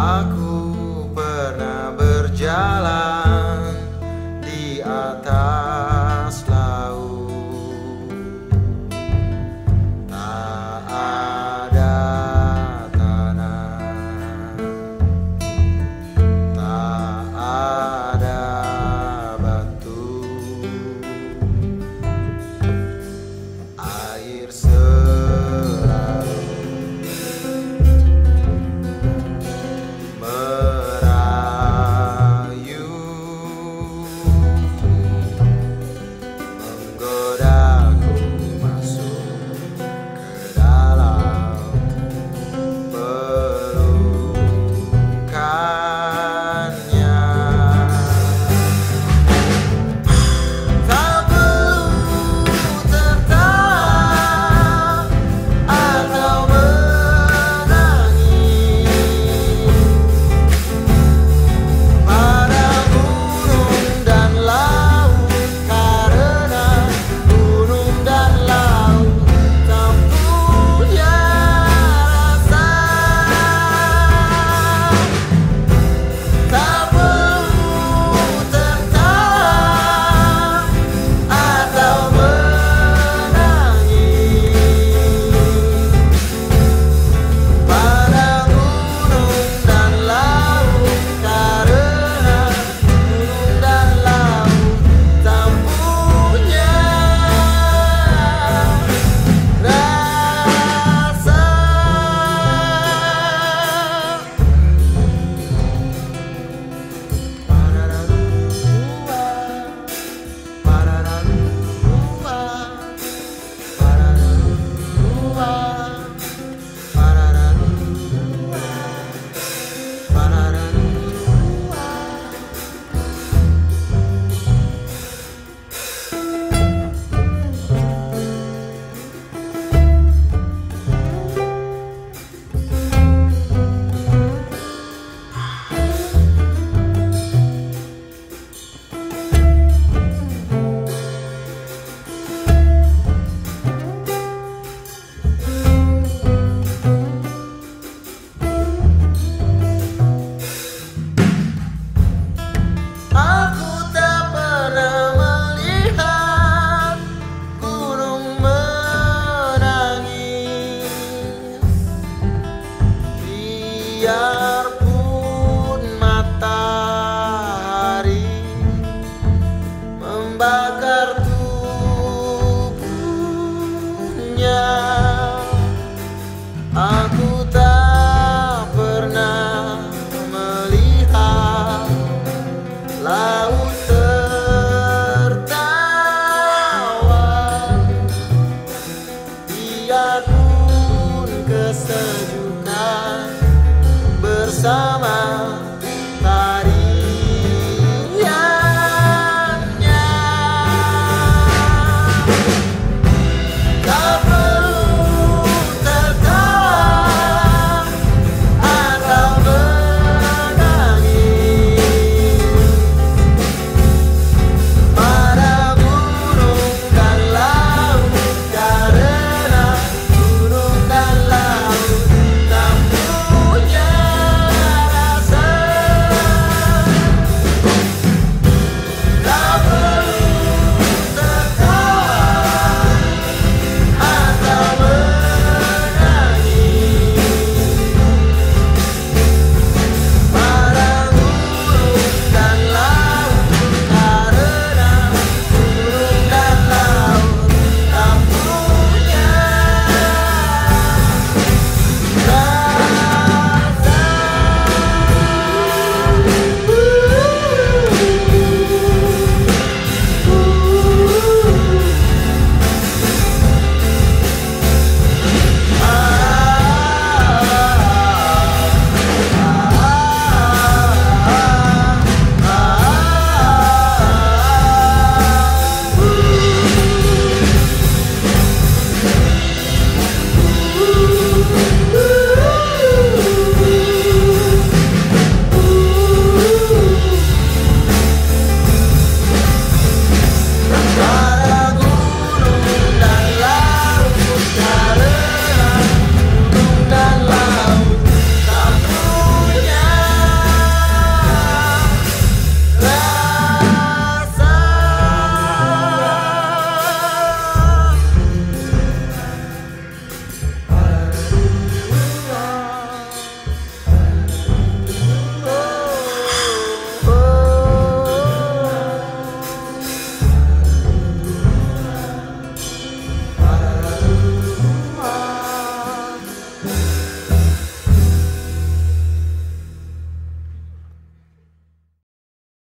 aku Ba-da-da. hanya